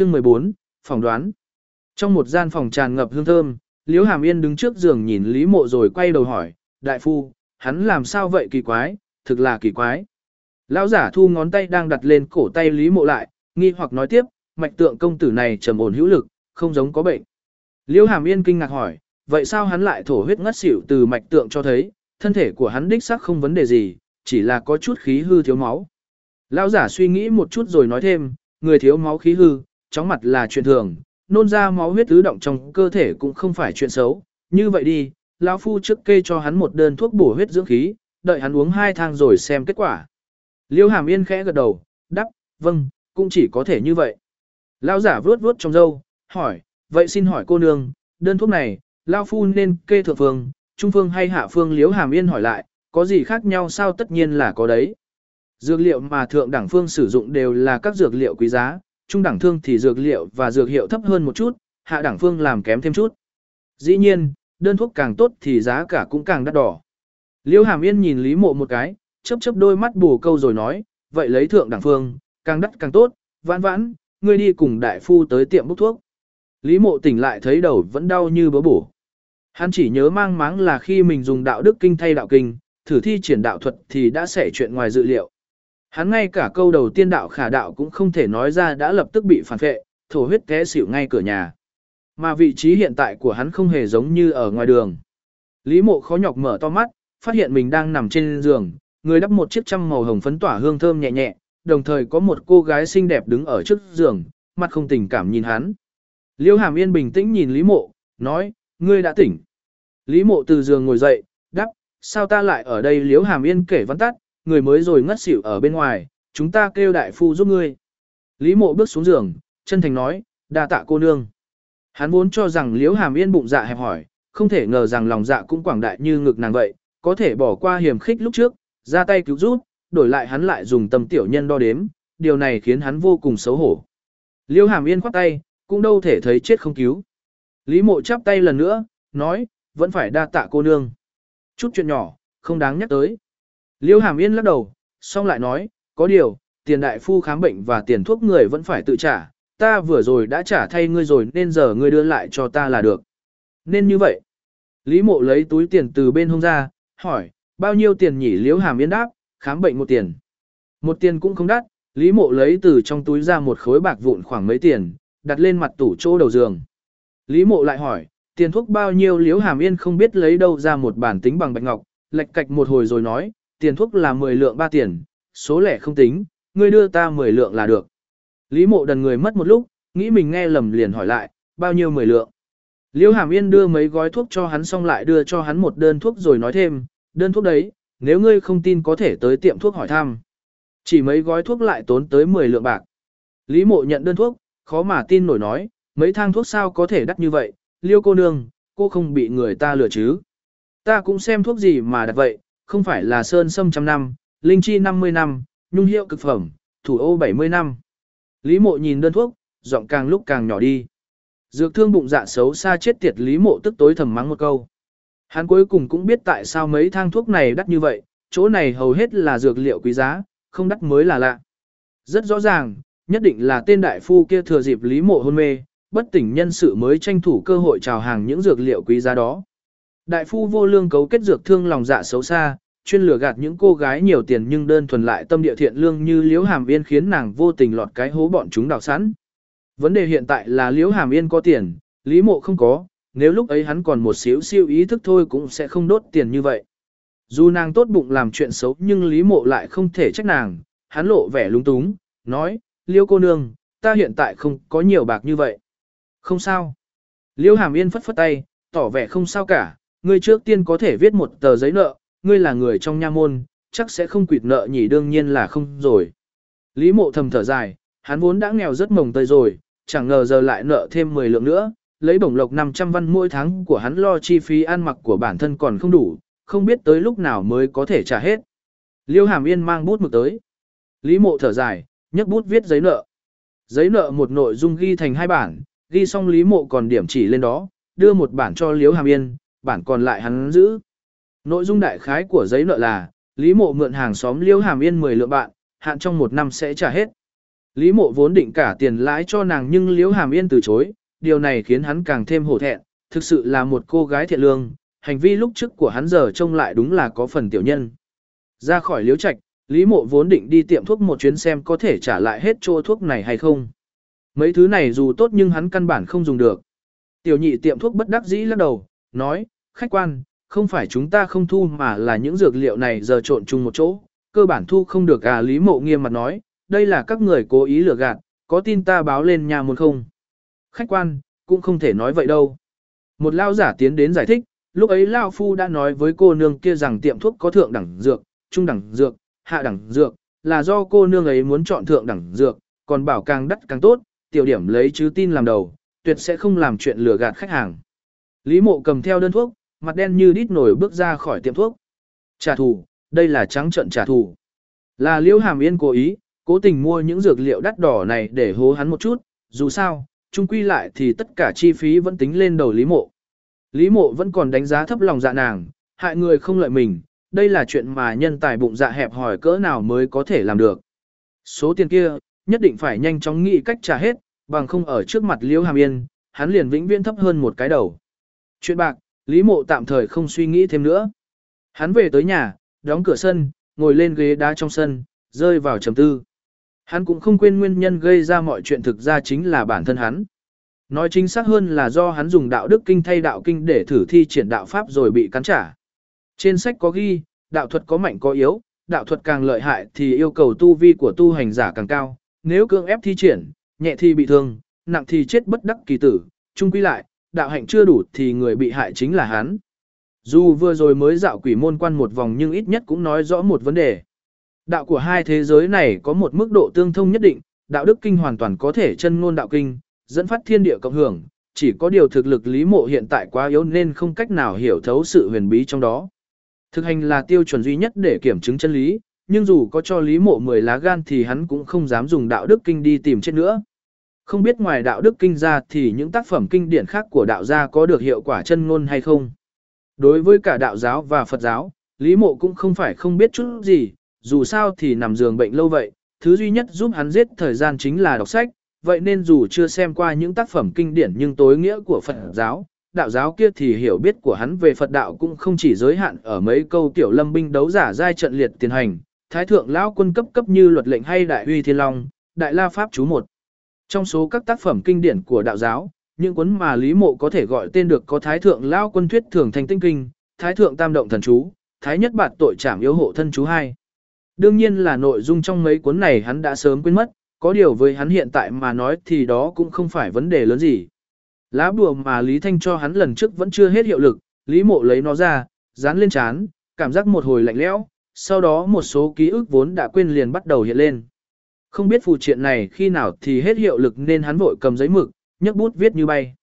Chương 14, phỏng đoán. Trong một gian phòng tràn ngập hương thơm, Liễu Hàm Yên đứng trước giường nhìn Lý Mộ rồi quay đầu hỏi, đại phu, hắn làm sao vậy kỳ quái, thực là kỳ quái. Lão giả thu ngón tay đang đặt lên cổ tay Lý Mộ lại, nghi hoặc nói tiếp, mạch tượng công tử này trầm ổn hữu lực, không giống có bệnh. Liễu Hàm Yên kinh ngạc hỏi, vậy sao hắn lại thổ huyết ngất xỉu từ mạch tượng cho thấy, thân thể của hắn đích xác không vấn đề gì, chỉ là có chút khí hư thiếu máu. Lão giả suy nghĩ một chút rồi nói thêm, người thiếu máu khí hư, chóng mặt là chuyện thường, nôn ra máu huyết tứ động trong cơ thể cũng không phải chuyện xấu. Như vậy đi, lão phu trước kê cho hắn một đơn thuốc bổ huyết dưỡng khí, đợi hắn uống hai thang rồi xem kết quả. Liêu Hàm Yên khẽ gật đầu, đáp, vâng, cũng chỉ có thể như vậy. Lão giả vuốt vuốt trong râu, hỏi, vậy xin hỏi cô nương, đơn thuốc này, lão phu nên kê thượng phương, trung phương hay hạ phương Liêu Hàm Yên hỏi lại, có gì khác nhau sao tất nhiên là có đấy. Dược liệu mà thượng đẳng phương sử dụng đều là các dược liệu quý giá, trung đẳng thương thì dược liệu và dược hiệu thấp hơn một chút, hạ đẳng phương làm kém thêm chút. Dĩ nhiên, đơn thuốc càng tốt thì giá cả cũng càng đắt đỏ. Liêu Hàm Yên nhìn Lý Mộ một cái, chớp chớp đôi mắt bù câu rồi nói, vậy lấy thượng đẳng phương, càng đắt càng tốt, vãn vãn, ngươi đi cùng đại phu tới tiệm bốc thuốc. Lý Mộ tỉnh lại thấy đầu vẫn đau như bớ bổ. Hắn chỉ nhớ mang máng là khi mình dùng đạo đức kinh thay đạo kinh, thử thi triển đạo thuật thì đã xảy chuyện ngoài dự liệu. Hắn ngay cả câu đầu tiên đạo khả đạo cũng không thể nói ra đã lập tức bị phản phệ, thổ huyết té xỉu ngay cửa nhà. Mà vị trí hiện tại của hắn không hề giống như ở ngoài đường. Lý mộ khó nhọc mở to mắt, phát hiện mình đang nằm trên giường, người đắp một chiếc trăm màu hồng phấn tỏa hương thơm nhẹ nhẹ, đồng thời có một cô gái xinh đẹp đứng ở trước giường, mặt không tình cảm nhìn hắn. Liêu Hàm Yên bình tĩnh nhìn Lý mộ, nói, ngươi đã tỉnh. Lý mộ từ giường ngồi dậy, đắp, sao ta lại ở đây Liêu Hàm Yên kể văn tắt, người mới rồi ngất xỉu ở bên ngoài, chúng ta kêu đại phu giúp ngươi. Lý mộ bước xuống giường, chân thành nói, đa tạ cô nương. Hắn vốn cho rằng liễu hàm yên bụng dạ hẹp hỏi, không thể ngờ rằng lòng dạ cũng quảng đại như ngực nàng vậy, có thể bỏ qua hiểm khích lúc trước, ra tay cứu giúp, đổi lại hắn lại dùng tâm tiểu nhân đo đếm, điều này khiến hắn vô cùng xấu hổ. Liễu hàm yên khoát tay, cũng đâu thể thấy chết không cứu. Lý mộ chắp tay lần nữa, nói, vẫn phải đa tạ cô nương. Chút chuyện nhỏ, không đáng nhắc tới. Liêu Hàm Yên lắc đầu, xong lại nói, có điều, tiền đại phu khám bệnh và tiền thuốc người vẫn phải tự trả, ta vừa rồi đã trả thay ngươi rồi nên giờ ngươi đưa lại cho ta là được. Nên như vậy. Lý mộ lấy túi tiền từ bên hông ra, hỏi, bao nhiêu tiền nhỉ Liêu Hàm Yên đáp, khám bệnh một tiền. Một tiền cũng không đắt, Lý mộ lấy từ trong túi ra một khối bạc vụn khoảng mấy tiền, đặt lên mặt tủ chỗ đầu giường. Lý mộ lại hỏi, tiền thuốc bao nhiêu Liêu Hàm Yên không biết lấy đâu ra một bản tính bằng bạch ngọc, lệch cạch một hồi rồi nói, tiền thuốc là 10 lượng 3 tiền, số lẻ không tính, ngươi đưa ta 10 lượng là được. Lý mộ đần người mất một lúc, nghĩ mình nghe lầm liền hỏi lại, bao nhiêu 10 lượng. Liêu Hàm Yên đưa mấy gói thuốc cho hắn xong lại đưa cho hắn một đơn thuốc rồi nói thêm, đơn thuốc đấy, nếu ngươi không tin có thể tới tiệm thuốc hỏi thăm. Chỉ mấy gói thuốc lại tốn tới 10 lượng bạc. Lý mộ nhận đơn thuốc, khó mà tin nổi nói, mấy thang thuốc sao có thể đắt như vậy, liêu cô nương, cô không bị người ta lừa chứ. Ta cũng xem thuốc gì mà đặt vậy, không phải là sơn sâm trăm năm, linh chi 50 năm, nhung hiệu cực phẩm, thủ ô 70 năm. Lý mộ nhìn đơn thuốc, giọng càng lúc càng nhỏ đi. Dược thương bụng dạ xấu xa chết tiệt Lý mộ tức tối thầm mắng một câu. Hắn cuối cùng cũng biết tại sao mấy thang thuốc này đắt như vậy, chỗ này hầu hết là dược liệu quý giá, không đắt mới là lạ. Rất rõ ràng, nhất định là tên đại phu kia thừa dịp Lý mộ hôn mê, bất tỉnh nhân sự mới tranh thủ cơ hội chào hàng những dược liệu quý giá đó. Đại phu vô lương cấu kết dược thương lòng dạ xấu xa, chuyên lừa gạt những cô gái nhiều tiền nhưng đơn thuần lại tâm địa thiện lương như Liễu Hàm Yên khiến nàng vô tình lọt cái hố bọn chúng đào sẵn. Vấn đề hiện tại là Liễu Hàm Yên có tiền, Lý Mộ không có, nếu lúc ấy hắn còn một xíu siêu ý thức thôi cũng sẽ không đốt tiền như vậy. Dù nàng tốt bụng làm chuyện xấu nhưng Lý Mộ lại không thể trách nàng, hắn lộ vẻ lúng túng, nói, Liễu cô nương, ta hiện tại không có nhiều bạc như vậy. Không sao. Liễu Hàm Yên phất phất tay, tỏ vẻ không sao cả, Ngươi trước tiên có thể viết một tờ giấy nợ, ngươi là người trong nha môn, chắc sẽ không quỵt nợ nhỉ đương nhiên là không rồi. Lý mộ thầm thở dài, hắn vốn đã nghèo rất mồng tơi rồi, chẳng ngờ giờ lại nợ thêm 10 lượng nữa, lấy bổng lộc 500 văn mỗi tháng của hắn lo chi phí ăn mặc của bản thân còn không đủ, không biết tới lúc nào mới có thể trả hết. Liêu Hàm Yên mang bút mực tới. Lý mộ thở dài, nhấc bút viết giấy nợ. Giấy nợ một nội dung ghi thành hai bản, ghi xong Lý mộ còn điểm chỉ lên đó, đưa một bản cho Liêu Hàm Yên, bản còn lại hắn giữ. Nội dung đại khái của giấy nợ là, Lý Mộ mượn hàng xóm Liêu Hàm Yên 10 lượng bạn, hạn trong một năm sẽ trả hết. Lý mộ vốn định cả tiền lãi cho nàng nhưng Liễu Hàm Yên từ chối, điều này khiến hắn càng thêm hổ thẹn, thực sự là một cô gái thiện lương, hành vi lúc trước của hắn giờ trông lại đúng là có phần tiểu nhân. Ra khỏi Liễu Trạch, Lý mộ vốn định đi tiệm thuốc một chuyến xem có thể trả lại hết chỗ thuốc này hay không. Mấy thứ này dù tốt nhưng hắn căn bản không dùng được. Tiểu nhị tiệm thuốc bất đắc dĩ lắc đầu, nói, khách quan, không phải chúng ta không thu mà là những dược liệu này giờ trộn chung một chỗ, cơ bản thu không được à Lý Mộ nghiêm mặt nói, đây là các người cố ý lừa gạt, có tin ta báo lên nhà một không? Khách quan, cũng không thể nói vậy đâu. Một lao giả tiến đến giải thích, lúc ấy lao phu đã nói với cô nương kia rằng tiệm thuốc có thượng đẳng dược, trung đẳng dược, hạ đẳng dược, là do cô nương ấy muốn chọn thượng đẳng dược, còn bảo càng đắt càng tốt, tiểu điểm lấy chứ tin làm đầu, tuyệt sẽ không làm chuyện lừa gạt khách hàng. Lý mộ cầm theo đơn thuốc, mặt đen như đít nổi bước ra khỏi tiệm thuốc. Trả thù, đây là trắng trận trả thù. Là Liễu Hàm Yên cố ý, cố tình mua những dược liệu đắt đỏ này để hố hắn một chút, dù sao, chung quy lại thì tất cả chi phí vẫn tính lên đầu Lý Mộ. Lý Mộ vẫn còn đánh giá thấp lòng dạ nàng, hại người không lợi mình, đây là chuyện mà nhân tài bụng dạ hẹp hỏi cỡ nào mới có thể làm được. Số tiền kia, nhất định phải nhanh chóng nghĩ cách trả hết, bằng không ở trước mặt Liễu Hàm Yên, hắn liền vĩnh viễn thấp hơn một cái đầu. Chuyện bạc, Lý Mộ tạm thời không suy nghĩ thêm nữa. Hắn về tới nhà, đóng cửa sân, ngồi lên ghế đá trong sân, rơi vào trầm tư. Hắn cũng không quên nguyên nhân gây ra mọi chuyện thực ra chính là bản thân hắn. Nói chính xác hơn là do hắn dùng đạo đức kinh thay đạo kinh để thử thi triển đạo pháp rồi bị cắn trả. Trên sách có ghi, đạo thuật có mạnh có yếu, đạo thuật càng lợi hại thì yêu cầu tu vi của tu hành giả càng cao, nếu cưỡng ép thi triển, nhẹ thì bị thương, nặng thì chết bất đắc kỳ tử, chung quy lại, đạo hạnh chưa đủ thì người bị hại chính là hắn. Dù vừa rồi mới dạo quỷ môn quan một vòng nhưng ít nhất cũng nói rõ một vấn đề. Đạo của hai thế giới này có một mức độ tương thông nhất định, đạo đức kinh hoàn toàn có thể chân ngôn đạo kinh, dẫn phát thiên địa cộng hưởng, chỉ có điều thực lực lý mộ hiện tại quá yếu nên không cách nào hiểu thấu sự huyền bí trong đó. Thực hành là tiêu chuẩn duy nhất để kiểm chứng chân lý, nhưng dù có cho lý mộ 10 lá gan thì hắn cũng không dám dùng đạo đức kinh đi tìm chết nữa. Không biết ngoài đạo đức kinh ra thì những tác phẩm kinh điển khác của đạo gia có được hiệu quả chân ngôn hay không. Đối với cả đạo giáo và Phật giáo, Lý Mộ cũng không phải không biết chút gì, dù sao thì nằm giường bệnh lâu vậy, thứ duy nhất giúp hắn giết thời gian chính là đọc sách, vậy nên dù chưa xem qua những tác phẩm kinh điển nhưng tối nghĩa của Phật giáo, đạo giáo kia thì hiểu biết của hắn về Phật đạo cũng không chỉ giới hạn ở mấy câu tiểu lâm binh đấu giả giai trận liệt tiền hành, thái thượng lão quân cấp cấp như luật lệnh hay đại huy thiên long, đại la pháp chú một. Trong số các tác phẩm kinh điển của đạo giáo, những cuốn mà Lý Mộ có thể gọi tên được có Thái Thượng Lao Quân Thuyết Thường Thành Tinh Kinh, Thái Thượng Tam Động Thần Chú, Thái Nhất Bạt Tội Trảm Yếu Hộ Thân Chú 2. Đương nhiên là nội dung trong mấy cuốn này hắn đã sớm quên mất, có điều với hắn hiện tại mà nói thì đó cũng không phải vấn đề lớn gì. Lá bùa mà Lý Thanh cho hắn lần trước vẫn chưa hết hiệu lực, Lý Mộ lấy nó ra, dán lên chán, cảm giác một hồi lạnh lẽo, sau đó một số ký ức vốn đã quên liền bắt đầu hiện lên. Không biết phù triện này khi nào thì hết hiệu lực nên hắn vội cầm giấy mực, nhấc bút viết như bay.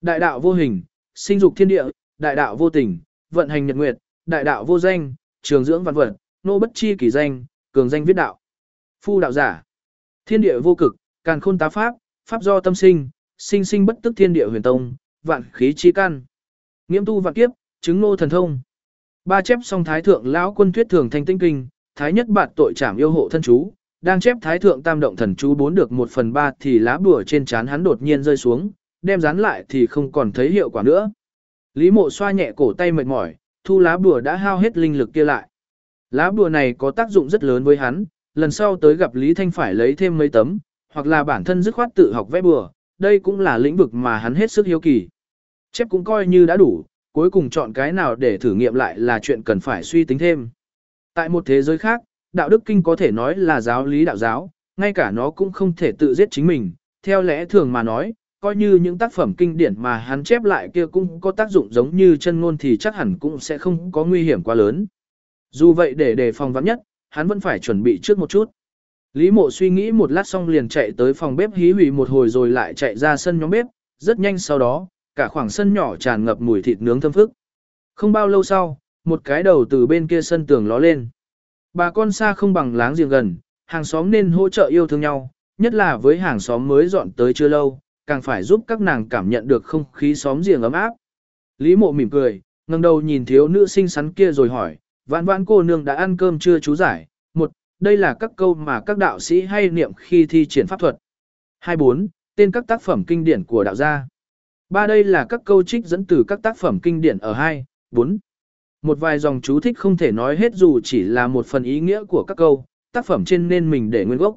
Đại đạo vô hình, sinh dục thiên địa, đại đạo vô tình, vận hành nhật nguyệt, đại đạo vô danh, trường dưỡng văn vật, nô bất chi kỳ danh, cường danh viết đạo. Phu đạo giả, thiên địa vô cực, càn khôn tá pháp, pháp do tâm sinh, sinh sinh bất tức thiên địa huyền tông, vạn khí chi căn. Nghiễm tu vạn kiếp, chứng nô thần thông. Ba chép song thái thượng lão quân thuyết thường thanh tinh kinh, thái nhất bạt tội trảm yêu hộ thân chú, đang chép thái thượng tam động thần chú bốn được một phần ba thì lá bùa trên trán hắn đột nhiên rơi xuống, đem dán lại thì không còn thấy hiệu quả nữa. Lý mộ xoa nhẹ cổ tay mệt mỏi, thu lá bùa đã hao hết linh lực kia lại. Lá bùa này có tác dụng rất lớn với hắn, lần sau tới gặp Lý Thanh phải lấy thêm mấy tấm, hoặc là bản thân dứt khoát tự học vẽ bùa, đây cũng là lĩnh vực mà hắn hết sức hiếu kỳ. Chép cũng coi như đã đủ, cuối cùng chọn cái nào để thử nghiệm lại là chuyện cần phải suy tính thêm. Tại một thế giới khác, đạo đức kinh có thể nói là giáo lý đạo giáo, ngay cả nó cũng không thể tự giết chính mình, theo lẽ thường mà nói, coi như những tác phẩm kinh điển mà hắn chép lại kia cũng có tác dụng giống như chân ngôn thì chắc hẳn cũng sẽ không có nguy hiểm quá lớn. Dù vậy để đề phòng vắng nhất, hắn vẫn phải chuẩn bị trước một chút. Lý mộ suy nghĩ một lát xong liền chạy tới phòng bếp hí hủy một hồi rồi lại chạy ra sân nhóm bếp, rất nhanh sau đó, cả khoảng sân nhỏ tràn ngập mùi thịt nướng thơm phức. Không bao lâu sau, một cái đầu từ bên kia sân tường ló lên. Bà con xa không bằng láng giềng gần, hàng xóm nên hỗ trợ yêu thương nhau, nhất là với hàng xóm mới dọn tới chưa lâu, càng phải giúp các nàng cảm nhận được không khí xóm giềng ấm áp. Lý mộ mỉm cười, ngẩng đầu nhìn thiếu nữ xinh xắn kia rồi hỏi, vãn vãn cô nương đã ăn cơm chưa chú giải, một, đây là các câu mà các đạo sĩ hay niệm khi thi triển pháp thuật. 24. Tên các tác phẩm kinh điển của đạo gia. Ba đây là các câu trích dẫn từ các tác phẩm kinh điển ở 2, 4. Một vài dòng chú thích không thể nói hết dù chỉ là một phần ý nghĩa của các câu, tác phẩm trên nên mình để nguyên gốc.